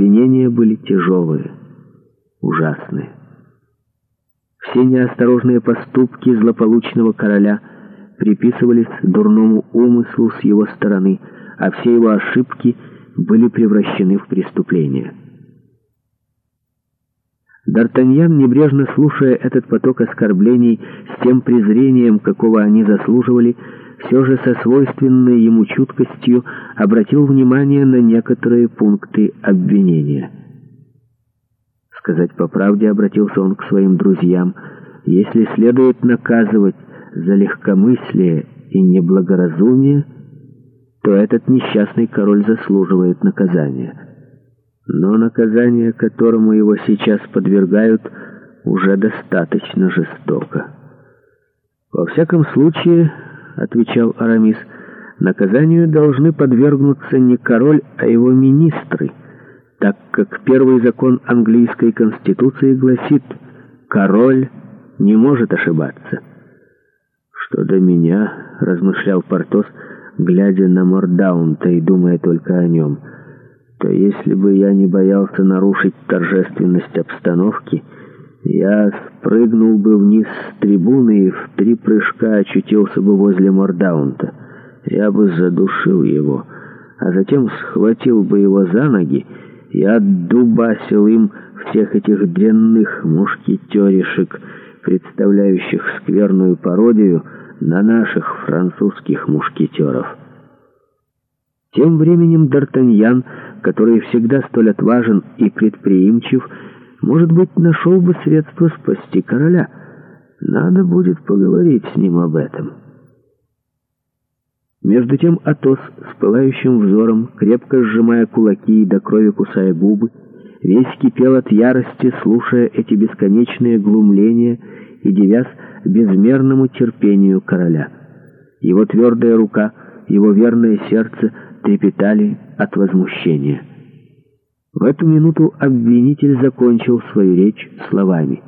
Обвинения были тяжелые, ужасные. Все неосторожные поступки злополучного короля приписывались дурному умыслу с его стороны, а все его ошибки были превращены в преступления. Д'Артаньян, небрежно слушая этот поток оскорблений с тем презрением, какого они заслуживали, все же со свойственной ему чуткостью обратил внимание на некоторые пункты обвинения. Сказать по правде обратился он к своим друзьям. Если следует наказывать за легкомыслие и неблагоразумие, то этот несчастный король заслуживает наказания. Но наказание, которому его сейчас подвергают, уже достаточно жестоко. Во всяком случае, отвечал Арамис. Наказанию должны подвергнуться не король, а его министры, так как первый закон английской конституции гласит «король не может ошибаться». «Что до меня?» — размышлял Портос, глядя на Мордаунта и думая только о нем. «То если бы я не боялся нарушить торжественность обстановки...» Я спрыгнул бы вниз с трибуны и в три прыжка очутился бы возле Мордаунта. Я бы задушил его, а затем схватил бы его за ноги и отдубасил им всех этих дрянных мушкетеришек, представляющих скверную пародию на наших французских мушкетеров. Тем временем Д'Артаньян, который всегда столь отважен и предприимчив, может быть, нашел бы средство спасти короля. Надо будет поговорить с ним об этом. Между тем Атос с пылающим взором, крепко сжимая кулаки и до крови кусая губы, весь кипел от ярости, слушая эти бесконечные глумления и девяз безмерному терпению короля. Его твердая рука, его верное сердце трепетали от возмущения. В эту минуту обвинитель закончил свою речь словами.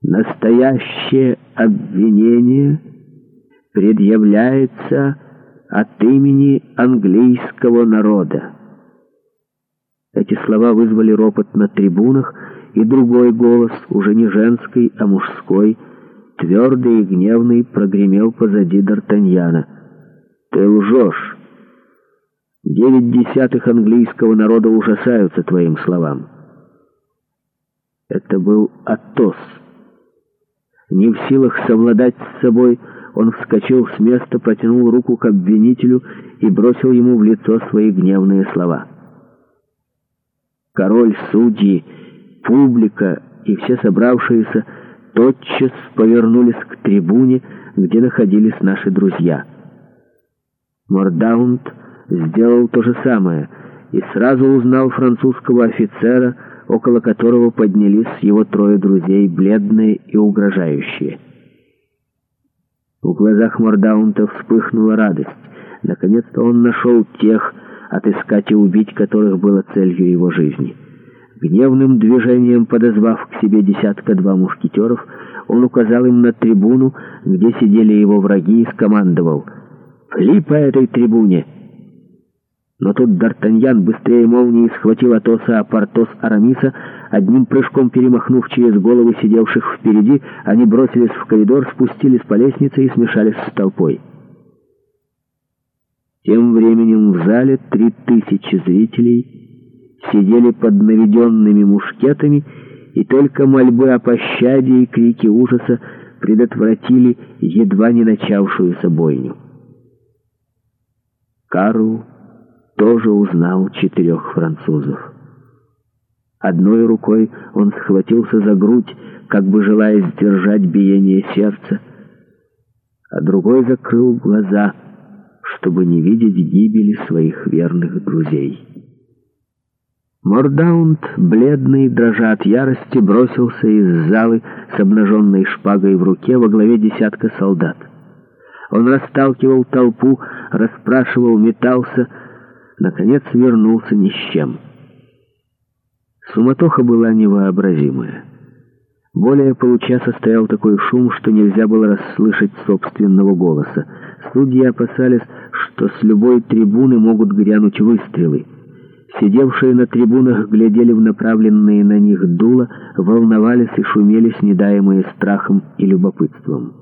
«Настоящее обвинение предъявляется от имени английского народа». Эти слова вызвали ропот на трибунах, и другой голос, уже не женский, а мужской, твердый и гневный, прогремел позади Д'Артаньяна. «Ты лжешь!» Девять десятых английского народа ужасаются твоим словам. Это был Атос. Не в силах совладать с собой, он вскочил с места, протянул руку к обвинителю и бросил ему в лицо свои гневные слова. Король, судьи, публика и все собравшиеся тотчас повернулись к трибуне, где находились наши друзья. Мордаунд — сделал то же самое и сразу узнал французского офицера, около которого поднялись его трое друзей, бледные и угрожающие. В глазах Мордаунта вспыхнула радость. Наконец-то он нашел тех, отыскать и убить которых было целью его жизни. Гневным движением подозвав к себе десятка-два мушкетеров, он указал им на трибуну, где сидели его враги, и скомандовал «Пли по этой трибуне!» Но тут Д'Артаньян быстрее молнии схватил Атоса, а Портос Арамиса. Одним прыжком перемахнув через головы сидевших впереди, они бросились в коридор, спустились по лестнице и смешались с толпой. Тем временем в зале три тысячи зрителей сидели под наведенными мушкетами, и только мольбы о пощаде и крики ужаса предотвратили едва не начавшуюся бойню. Кару тоже узнал четырех французов. Одной рукой он схватился за грудь, как бы желая сдержать биение сердца, а другой закрыл глаза, чтобы не видеть гибели своих верных друзей. Мордаунд, бледный, дрожа от ярости, бросился из залы с обнаженной шпагой в руке во главе десятка солдат. Он расталкивал толпу, расспрашивал, метался, наконец вернулся ни с чем. Суматоха была невообразимая. Более получаса стоял такой шум, что нельзя было расслышать собственного голоса. Судьи опасались, что с любой трибуны могут грянуть выстрелы. Сидевшие на трибунах глядели в направленные на них дула, волновались и шумели, снедаемые страхом и любопытством.